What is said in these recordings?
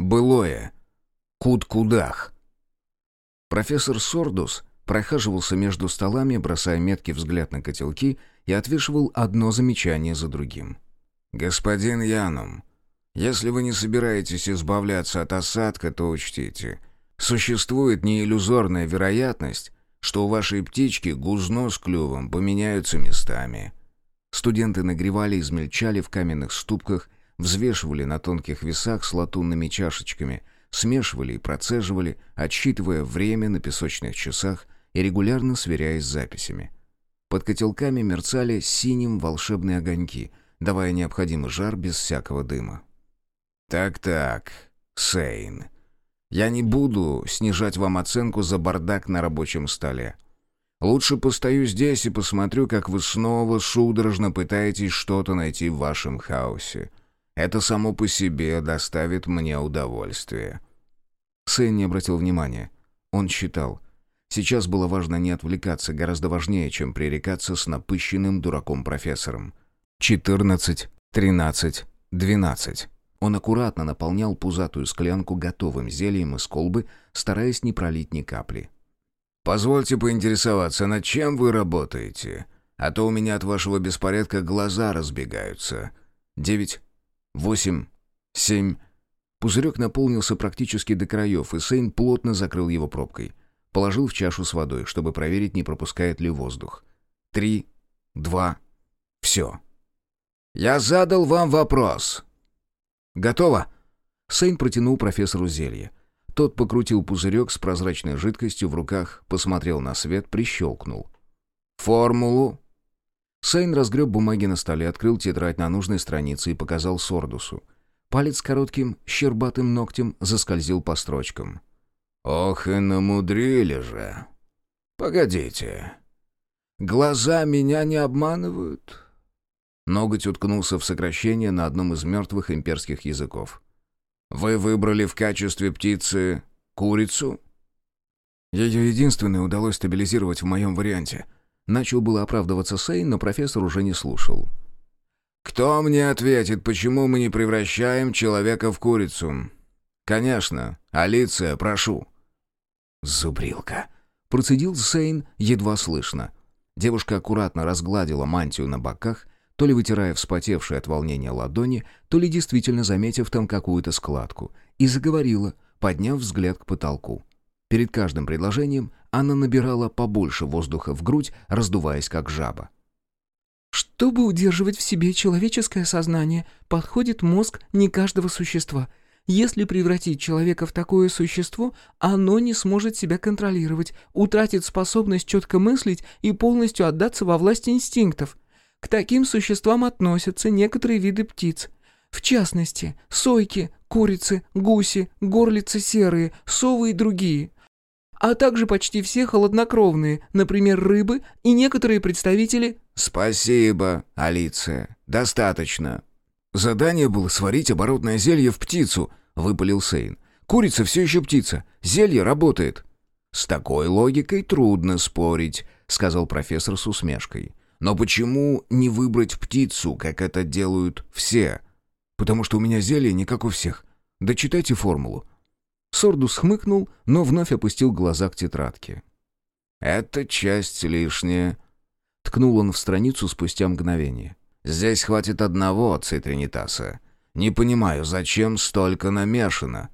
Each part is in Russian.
Былое. Кут-кудах. Профессор Сордус прохаживался между столами, бросая меткий взгляд на котелки и отвешивал одно замечание за другим. «Господин Янум, если вы не собираетесь избавляться от осадка, то учтите. Существует неиллюзорная вероятность, что у вашей птички гузно с клювом поменяются местами». Студенты нагревали, измельчали в каменных ступках, взвешивали на тонких весах с латунными чашечками, смешивали и процеживали, отсчитывая время на песочных часах и регулярно сверяясь с записями. Под котелками мерцали синим волшебные огоньки, давая необходимый жар без всякого дыма. «Так-так, Сейн, я не буду снижать вам оценку за бардак на рабочем столе. Лучше постою здесь и посмотрю, как вы снова судорожно пытаетесь что-то найти в вашем хаосе. Это само по себе доставит мне удовольствие». Сэн не обратил внимания. Он считал. Сейчас было важно не отвлекаться, гораздо важнее, чем пререкаться с напыщенным дураком-профессором. «Четырнадцать, тринадцать, двенадцать». Он аккуратно наполнял пузатую склянку готовым зельем из колбы, стараясь не пролить ни капли. «Позвольте поинтересоваться, над чем вы работаете? А то у меня от вашего беспорядка глаза разбегаются. Девять, восемь, семь...» Пузырек наполнился практически до краев, и Сейн плотно закрыл его пробкой. Положил в чашу с водой, чтобы проверить, не пропускает ли воздух. «Три, два, все». «Я задал вам вопрос». «Готово?» Сейн протянул профессору зелье. Тот покрутил пузырек с прозрачной жидкостью в руках, посмотрел на свет, прищелкнул. «Формулу?» Сейн разгреб бумаги на столе, открыл тетрадь на нужной странице и показал Сордусу. Палец коротким, щербатым ногтем заскользил по строчкам. «Ох и намудрили же! Погодите. Глаза меня не обманывают?» Ноготь уткнулся в сокращение на одном из мертвых имперских языков. «Вы выбрали в качестве птицы курицу?» Ее единственное удалось стабилизировать в моем варианте. Начал было оправдываться Сейн, но профессор уже не слушал. «Кто мне ответит, почему мы не превращаем человека в курицу?» «Конечно. Алиция, прошу». «Зубрилка», — процедил Сейн едва слышно. Девушка аккуратно разгладила мантию на боках, то ли вытирая вспотевшие от волнения ладони, то ли действительно заметив там какую-то складку, и заговорила, подняв взгляд к потолку. Перед каждым предложением она набирала побольше воздуха в грудь, раздуваясь как жаба. Чтобы удерживать в себе человеческое сознание, подходит мозг не каждого существа. Если превратить человека в такое существо, оно не сможет себя контролировать, утратит способность четко мыслить и полностью отдаться во власть инстинктов. К таким существам относятся некоторые виды птиц. В частности, сойки, курицы, гуси, горлицы серые, совы и другие а также почти все холоднокровные, например, рыбы и некоторые представители... «Спасибо, Алиция. Достаточно». «Задание было сварить оборотное зелье в птицу», — выпалил Сейн. «Курица все еще птица. Зелье работает». «С такой логикой трудно спорить», — сказал профессор с усмешкой. «Но почему не выбрать птицу, как это делают все?» «Потому что у меня зелье не как у всех. Дочитайте формулу. Сордус хмыкнул, но вновь опустил глаза к тетрадке. «Это часть лишняя», — ткнул он в страницу спустя мгновение. «Здесь хватит одного цитринитаса. Не понимаю, зачем столько намешано?»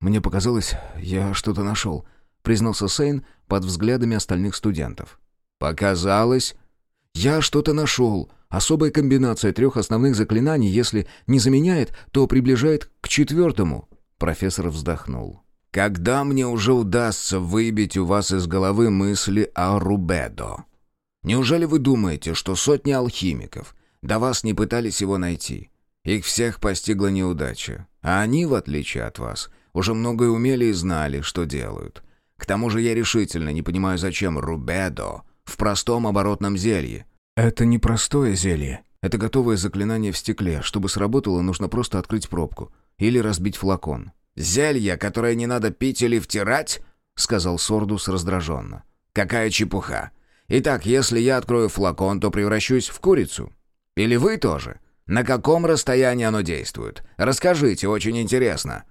«Мне показалось, я что-то нашел», — признался Сейн под взглядами остальных студентов. «Показалось?» «Я что-то нашел. Особая комбинация трех основных заклинаний, если не заменяет, то приближает к четвертому». Профессор вздохнул. «Когда мне уже удастся выбить у вас из головы мысли о Рубедо? Неужели вы думаете, что сотни алхимиков до вас не пытались его найти? Их всех постигла неудача, а они, в отличие от вас, уже многое умели и знали, что делают. К тому же я решительно не понимаю, зачем Рубедо в простом оборотном зелье». «Это не простое зелье. Это готовое заклинание в стекле. Чтобы сработало, нужно просто открыть пробку. Или разбить флакон. «Зелье, которое не надо пить или втирать?» — сказал Сордус раздраженно. «Какая чепуха! Итак, если я открою флакон, то превращусь в курицу. Или вы тоже? На каком расстоянии оно действует? Расскажите, очень интересно».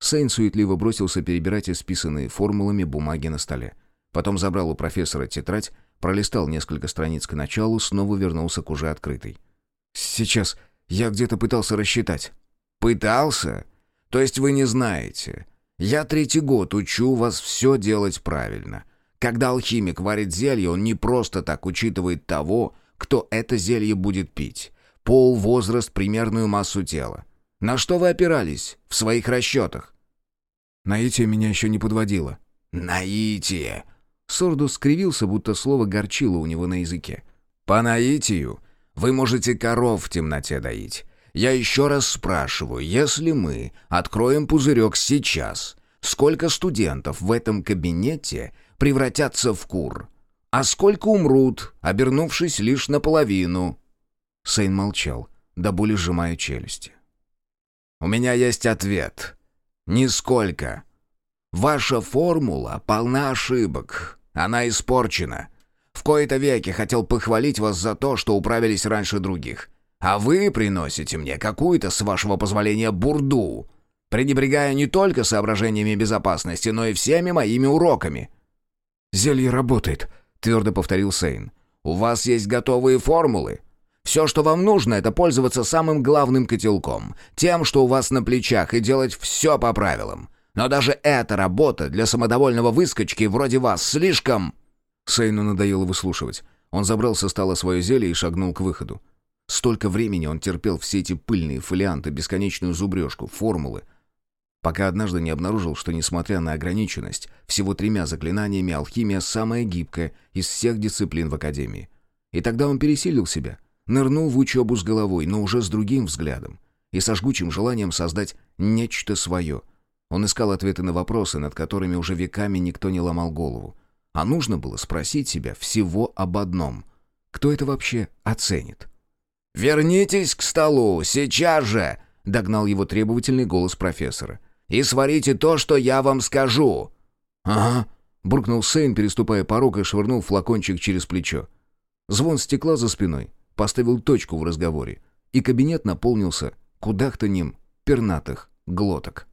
Сейн суетливо бросился перебирать исписанные формулами бумаги на столе. Потом забрал у профессора тетрадь, пролистал несколько страниц к началу, снова вернулся к уже открытой. «Сейчас я где-то пытался рассчитать». «Пытался? То есть вы не знаете? Я третий год учу вас все делать правильно. Когда алхимик варит зелье, он не просто так учитывает того, кто это зелье будет пить. Пол, возраст, примерную массу тела. На что вы опирались в своих расчетах? Наитие меня еще не подводило. Наитие. Сордус скривился, будто слово горчило у него на языке. По наитию вы можете коров в темноте доить. Я еще раз спрашиваю, если мы откроем пузырек сейчас, сколько студентов в этом кабинете превратятся в кур? А сколько умрут, обернувшись лишь наполовину?» Сейн молчал, до боли сжимая челюсти. «У меня есть ответ. Нисколько. Ваша формула полна ошибок. Она испорчена. В кои-то веки хотел похвалить вас за то, что управились раньше других. А вы приносите мне какую-то, с вашего позволения, бурду, пренебрегая не только соображениями безопасности, но и всеми моими уроками». «Зелье работает», — твердо повторил Сейн. «У вас есть готовые формулы. Все, что вам нужно, это пользоваться самым главным котелком, тем, что у вас на плечах, и делать все по правилам. Но даже эта работа для самодовольного выскочки вроде вас слишком...» Сейну надоело выслушивать. Он забрал со стола свое зелье и шагнул к выходу. Столько времени он терпел все эти пыльные фолианты, бесконечную зубрежку, формулы, пока однажды не обнаружил, что, несмотря на ограниченность, всего тремя заклинаниями алхимия самая гибкая из всех дисциплин в Академии. И тогда он пересилил себя, нырнул в учебу с головой, но уже с другим взглядом и со жгучим желанием создать нечто свое. Он искал ответы на вопросы, над которыми уже веками никто не ломал голову. А нужно было спросить себя всего об одном. Кто это вообще оценит? «Вернитесь к столу, сейчас же!» — догнал его требовательный голос профессора. «И сварите то, что я вам скажу!» «Ага», — буркнул Сейн, переступая порог и швырнул флакончик через плечо. Звон стекла за спиной поставил точку в разговоре, и кабинет наполнился кудахтаньем пернатых глоток.